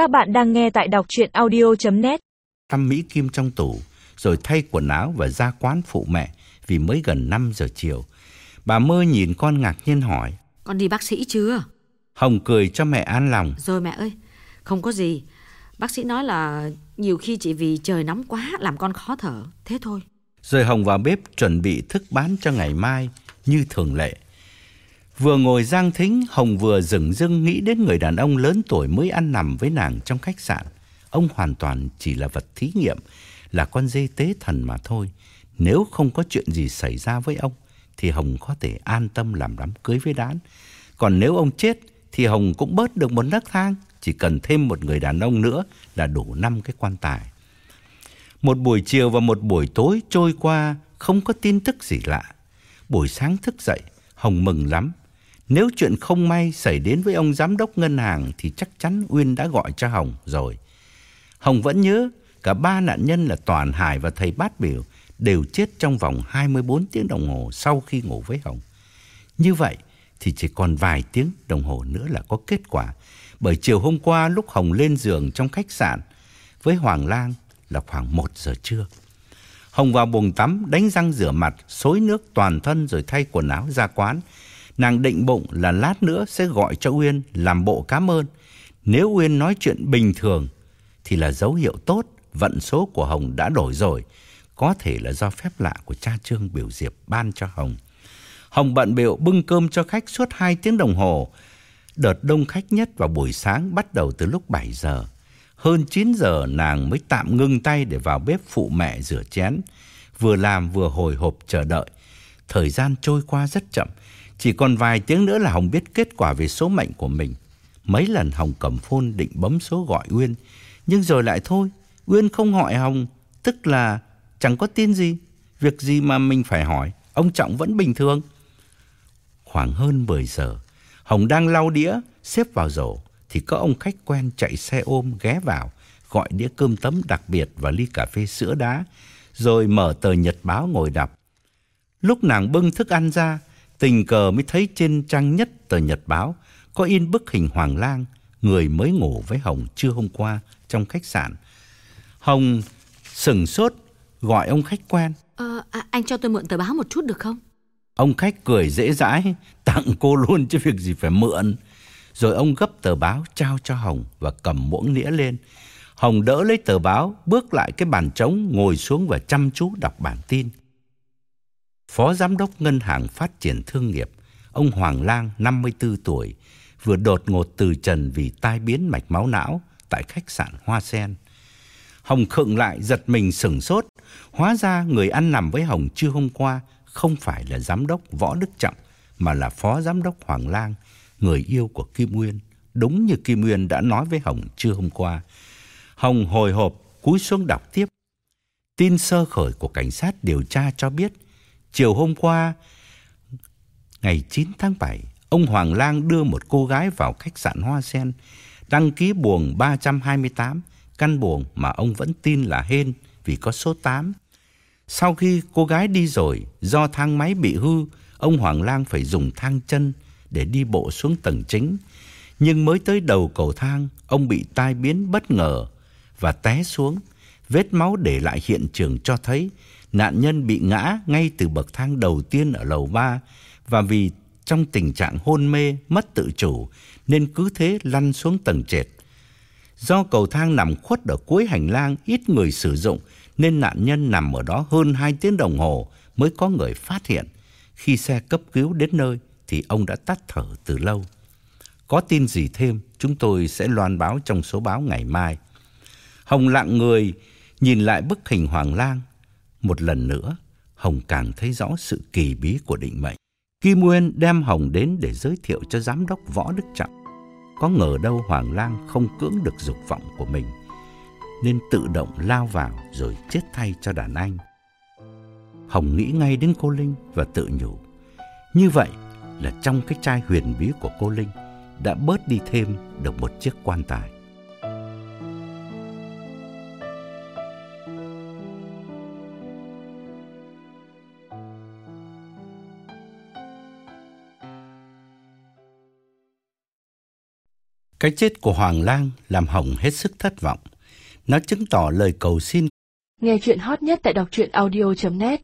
Các bạn đang nghe tại đọc chuyện audio.net thăm Mỹ Kim trong tủ, rồi thay quần áo và ra quán phụ mẹ vì mới gần 5 giờ chiều. Bà mơ nhìn con ngạc nhiên hỏi. Con đi bác sĩ chưa? Hồng cười cho mẹ an lòng. Rồi mẹ ơi, không có gì. Bác sĩ nói là nhiều khi chỉ vì trời nóng quá làm con khó thở. Thế thôi. Rồi Hồng vào bếp chuẩn bị thức bán cho ngày mai như thường lệ. Vừa ngồi giang thính, Hồng vừa dừng dưng nghĩ đến người đàn ông lớn tuổi mới ăn nằm với nàng trong khách sạn. Ông hoàn toàn chỉ là vật thí nghiệm, là con dê tế thần mà thôi. Nếu không có chuyện gì xảy ra với ông, thì Hồng có thể an tâm làm đám cưới với Đán. Còn nếu ông chết, thì Hồng cũng bớt được một nấc thang. Chỉ cần thêm một người đàn ông nữa là đủ năm cái quan tài. Một buổi chiều và một buổi tối trôi qua, không có tin tức gì lạ. Buổi sáng thức dậy, Hồng mừng lắm. Nếu chuyện không may xảy đến với ông giám đốc ngân hàng thì chắc chắn Uyên đã gọi cho Hồng rồi. Hồng vẫn nhớ cả ba nạn nhân là Toàn Hải và thầy Bát Biểu đều chết trong vòng 24 tiếng đồng hồ sau khi ngủ với Hồng. Như vậy thì chỉ còn vài tiếng đồng hồ nữa là có kết quả. Bởi chiều hôm qua lúc Hồng lên giường trong khách sạn với Hoàng Lang là khoảng 1 giờ trưa. Hồng vào buồng tắm, đánh răng rửa mặt, xối nước toàn thân rồi thay quần áo ra quán. Nàng định bụng là lát nữa sẽ gọi cho Uyên làm bộ cảm ơn. Nếu Uyên nói chuyện bình thường thì là dấu hiệu tốt, vận số của Hồng đã đổi rồi. Có thể là do phép lạ của cha Trương Biểu Diệp ban cho Hồng. Hồng bận biểu bưng cơm cho khách suốt 2 tiếng đồng hồ. Đợt đông khách nhất vào buổi sáng bắt đầu từ lúc 7 giờ. Hơn 9 giờ nàng mới tạm ngưng tay để vào bếp phụ mẹ rửa chén. Vừa làm vừa hồi hộp chờ đợi. Thời gian trôi qua rất chậm. Chỉ còn vài tiếng nữa là Hồng biết kết quả về số mệnh của mình. Mấy lần Hồng cầm phone định bấm số gọi Uyên. Nhưng rồi lại thôi. Uyên không hỏi Hồng. Tức là chẳng có tin gì. Việc gì mà mình phải hỏi. Ông Trọng vẫn bình thường. Khoảng hơn 10 giờ. Hồng đang lau đĩa, xếp vào rổ thì có ông khách quen chạy xe ôm ghé vào, gọi đĩa cơm tấm đặc biệt và ly cà phê sữa đá, rồi mở tờ nhật báo ngồi đọc. Lúc nàng bưng thức ăn ra, tình cờ mới thấy trên trang nhất tờ nhật báo có in bức hình Hoàng Lang, người mới ngủ với Hồng trưa hôm qua trong khách sạn. Hồng sừng sốt gọi ông khách quen. Ờ, à, anh cho tôi mượn tờ báo một chút được không? Ông khách cười dễ dãi, tặng cô luôn chứ việc gì phải mượn. Rồi ông gấp tờ báo trao cho Hồng và cầm muỗng nĩa lên. Hồng đỡ lấy tờ báo, bước lại cái bàn trống, ngồi xuống và chăm chú đọc bản tin. Phó Giám đốc Ngân hàng Phát triển Thương nghiệp, ông Hoàng Lang, 54 tuổi, vừa đột ngột từ trần vì tai biến mạch máu não tại khách sạn Hoa Sen. Hồng khựng lại giật mình sửng sốt. Hóa ra người ăn nằm với Hồng chưa hôm qua không phải là giám đốc Võ Đức Trọng mà là phó giám đốc Hoàng Lang, người yêu của Kim Nguyên. Đúng như Kim Nguyên đã nói với Hồng chưa hôm qua. Hồng hồi hộp cúi xuống đọc tiếp. Tin sơ khởi của cảnh sát điều tra cho biết, chiều hôm qua, ngày 9 tháng 7, ông Hoàng Lang đưa một cô gái vào khách sạn Hoa Sen, đăng ký buồng 328, căn buồng mà ông vẫn tin là hên vì có số 8. Sau khi cô gái đi rồi, do thang máy bị hư, ông Hoàng Lang phải dùng thang chân để đi bộ xuống tầng chính. Nhưng mới tới đầu cầu thang, ông bị tai biến bất ngờ và té xuống. Vết máu để lại hiện trường cho thấy nạn nhân bị ngã ngay từ bậc thang đầu tiên ở lầu 3 và vì trong tình trạng hôn mê, mất tự chủ nên cứ thế lăn xuống tầng trệt. Do cầu thang nằm khuất ở cuối hành lang ít người sử dụng nên nạn nhân nằm ở đó hơn 2 tiếng đồng hồ mới có người phát hiện. Khi xe cấp cứu đến nơi thì ông đã tắt thở từ lâu. Có tin gì thêm, chúng tôi sẽ loan báo trong số báo ngày mai. Hồng lặng người nhìn lại bức hình Hoàng Lang. Một lần nữa, Hồng càng thấy rõ sự kỳ bí của định mệnh. Kim Nguyên đem Hồng đến để giới thiệu cho giám đốc Võ Đức Trọng. Có ngờ đâu Hoàng Lang không cưỡng được dục vọng của mình, nên tự động lao vào rồi chết thay cho đàn anh. Hồng nghĩ ngay đến cô Linh và tự nhủ. Như vậy là trong cái chai huyền bí của cô Linh đã bớt đi thêm được một chiếc quan tài. Cái chết của Hoàng Lang làm Hồng hết sức thất vọng. Nó chứng tỏ lời cầu xin Nghe chuyện hot nhất tại đọc truyện audio.net